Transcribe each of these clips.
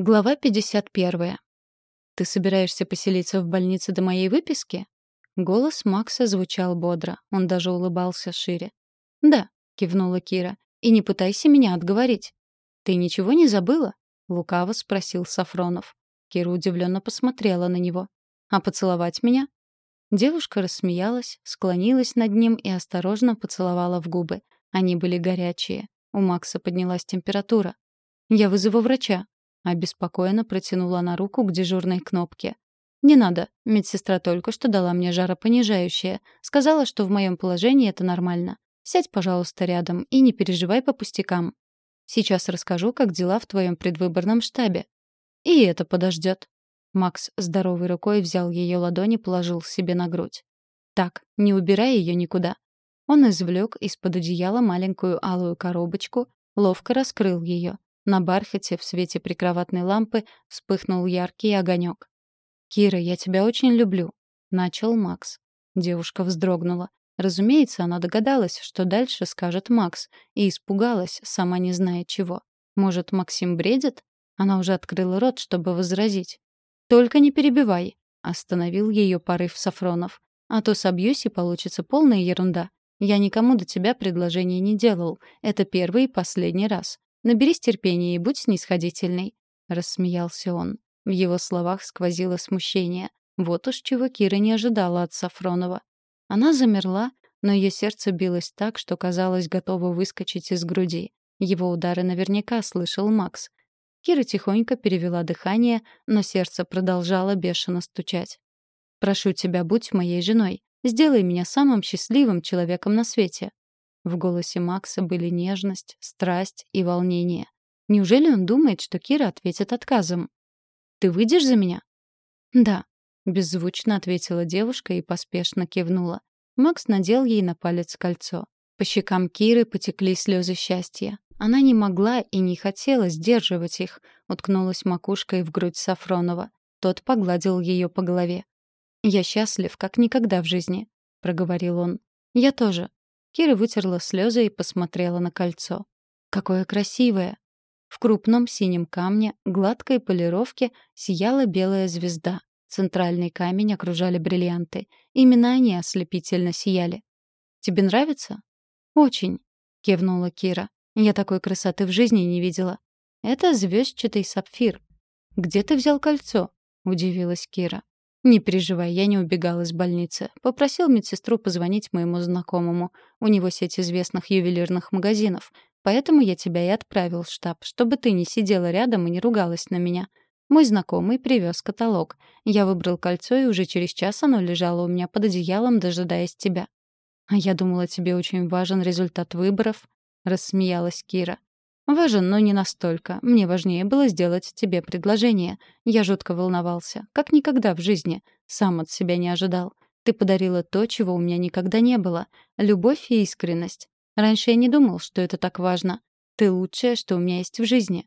Глава 51. «Ты собираешься поселиться в больнице до моей выписки?» Голос Макса звучал бодро, он даже улыбался шире. «Да», — кивнула Кира, — «и не пытайся меня отговорить». «Ты ничего не забыла?» — лукаво спросил Сафронов. Кира удивленно посмотрела на него. «А поцеловать меня?» Девушка рассмеялась, склонилась над ним и осторожно поцеловала в губы. Они были горячие. У Макса поднялась температура. «Я вызову врача», Обеспокоенно протянула она руку к дежурной кнопке. «Не надо. Медсестра только что дала мне жаропонижающее. Сказала, что в моем положении это нормально. Сядь, пожалуйста, рядом и не переживай по пустякам. Сейчас расскажу, как дела в твоем предвыборном штабе. И это подождет». Макс здоровой рукой взял ее ладони и положил себе на грудь. «Так, не убирай ее никуда». Он извлек из-под одеяла маленькую алую коробочку, ловко раскрыл ее. На бархате в свете прикроватной лампы вспыхнул яркий огонек. «Кира, я тебя очень люблю», — начал Макс. Девушка вздрогнула. Разумеется, она догадалась, что дальше скажет Макс, и испугалась, сама не зная чего. Может, Максим бредит? Она уже открыла рот, чтобы возразить. «Только не перебивай», — остановил ее порыв Сафронов. «А то собьюсь, и получится полная ерунда. Я никому до тебя предложения не делал. Это первый и последний раз. Наберись терпения и будь снисходительной», — рассмеялся он. В его словах сквозило смущение. Вот уж чего Кира не ожидала от Сафронова. Она замерла, но ее сердце билось так, что казалось готово выскочить из груди. Его удары наверняка слышал Макс. Кира тихонько перевела дыхание, но сердце продолжало бешено стучать. «Прошу тебя, будь моей женой. Сделай меня самым счастливым человеком на свете», в голосе Макса были нежность, страсть и волнение. Неужели он думает, что Кира ответит отказом? «Ты выйдешь за меня?» «Да», — беззвучно ответила девушка и поспешно кивнула. Макс надел ей на палец кольцо. По щекам Киры потекли слезы счастья. Она не могла и не хотела сдерживать их, уткнулась макушкой в грудь Сафронова. Тот погладил ее по голове. «Я счастлив, как никогда в жизни», — проговорил он. «Я тоже», Кира вытерла слезы и посмотрела на кольцо. «Какое красивое!» В крупном синем камне, гладкой полировке, сияла белая звезда. Центральный камень окружали бриллианты. Именно они ослепительно сияли. «Тебе нравится?» «Очень», — кивнула Кира. «Я такой красоты в жизни не видела. Это звездчатый сапфир». «Где ты взял кольцо?» — удивилась Кира. «Не переживай, я не убегал из больницы. Попросил медсестру позвонить моему знакомому. У него сеть известных ювелирных магазинов. Поэтому я тебя и отправил в штаб, чтобы ты не сидела рядом и не ругалась на меня. Мой знакомый привез каталог. Я выбрал кольцо, и уже через час оно лежало у меня под одеялом, дожидаясь тебя». «А я думала, тебе очень важен результат выборов», — рассмеялась Кира. Важен, но не настолько. Мне важнее было сделать тебе предложение. Я жутко волновался. Как никогда в жизни. Сам от себя не ожидал. Ты подарила то, чего у меня никогда не было. Любовь и искренность. Раньше я не думал, что это так важно. Ты лучшее, что у меня есть в жизни.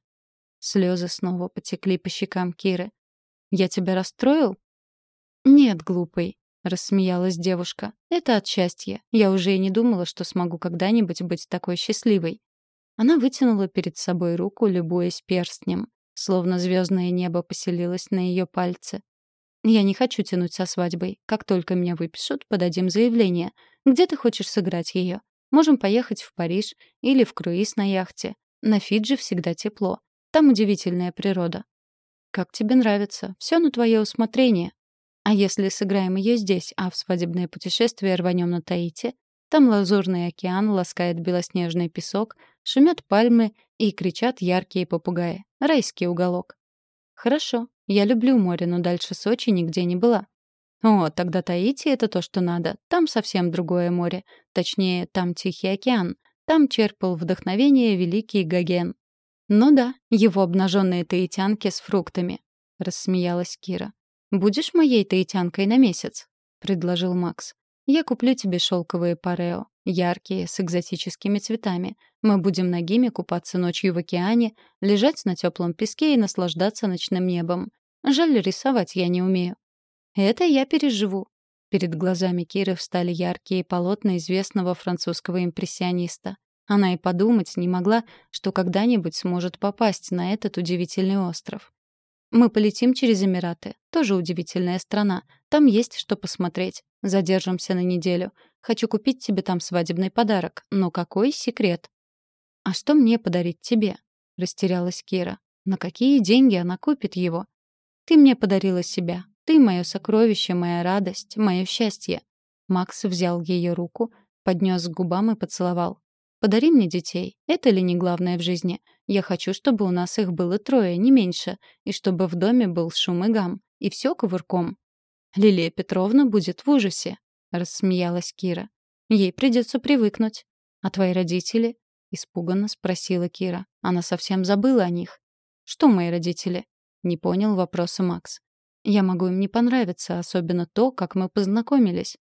Слезы снова потекли по щекам Киры. «Я тебя расстроил?» «Нет, глупый», — рассмеялась девушка. «Это от счастья. Я уже и не думала, что смогу когда-нибудь быть такой счастливой. Она вытянула перед собой руку, любуясь перстнем. Словно звездное небо поселилось на ее пальце. «Я не хочу тянуть со свадьбой. Как только меня выпишут, подадим заявление. Где ты хочешь сыграть ее? Можем поехать в Париж или в круиз на яхте. На Фиджи всегда тепло. Там удивительная природа. Как тебе нравится? Все на твое усмотрение. А если сыграем ее здесь, а в свадебное путешествие рванем на Таити? Там лазурный океан ласкает белоснежный песок, шумят пальмы и кричат яркие попугаи. Райский уголок. Хорошо, я люблю море, но дальше Сочи нигде не была. О, тогда Таити — это то, что надо. Там совсем другое море. Точнее, там Тихий океан. Там черпал вдохновение великий Гоген. Ну да, его обнаженные таитянки с фруктами. Рассмеялась Кира. «Будешь моей таитянкой на месяц?» — предложил Макс. Я куплю тебе шелковые парео, яркие, с экзотическими цветами. Мы будем нагими купаться ночью в океане, лежать на теплом песке и наслаждаться ночным небом. Жаль, рисовать я не умею. Это я переживу. Перед глазами Киры встали яркие полотна известного французского импрессиониста. Она и подумать не могла, что когда-нибудь сможет попасть на этот удивительный остров. Мы полетим через Эмираты. Тоже удивительная страна. Там есть что посмотреть. Задержимся на неделю. Хочу купить тебе там свадебный подарок. Но какой секрет? А что мне подарить тебе? Растерялась Кира. На какие деньги она купит его? Ты мне подарила себя. Ты мое сокровище, моя радость, мое счастье. Макс взял ее руку, поднес к губам и поцеловал. Подари мне детей. Это ли не главное в жизни? Я хочу, чтобы у нас их было трое, не меньше, и чтобы в доме был шум и гам. И все кувырком. Лилия Петровна будет в ужасе, рассмеялась Кира. Ей придется привыкнуть. А твои родители? испуганно спросила Кира. Она совсем забыла о них. Что мои родители? Не понял вопроса Макс. Я могу им не понравиться, особенно то, как мы познакомились.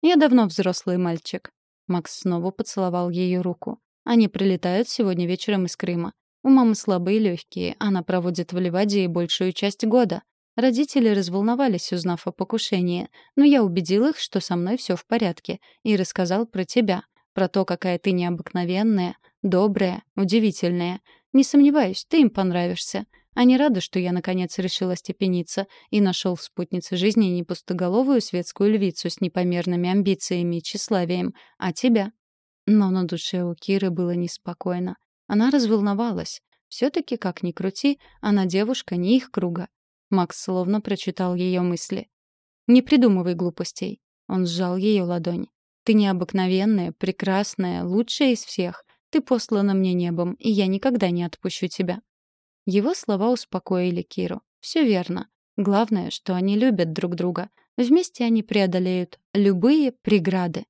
Я давно взрослый мальчик. Макс снова поцеловал ее руку. Они прилетают сегодня вечером из Крыма. У мамы слабые легкие, она проводит в Ливадии большую часть года. Родители разволновались, узнав о покушении, но я убедил их, что со мной все в порядке, и рассказал про тебя, про то, какая ты необыкновенная, добрая, удивительная. Не сомневаюсь, ты им понравишься. Они рады, что я наконец решила степениться и нашел в спутнице жизни не пустоголовую светскую львицу с непомерными амбициями и тщеславием, а тебя. Но на душе у Киры было неспокойно. Она разволновалась. Все-таки, как ни крути, она девушка не их круга. Макс словно прочитал ее мысли. «Не придумывай глупостей». Он сжал ее ладонь. «Ты необыкновенная, прекрасная, лучшая из всех. Ты послана мне небом, и я никогда не отпущу тебя. Его слова успокоили Киру. Все верно. Главное, что они любят друг друга. Вместе они преодолеют любые преграды.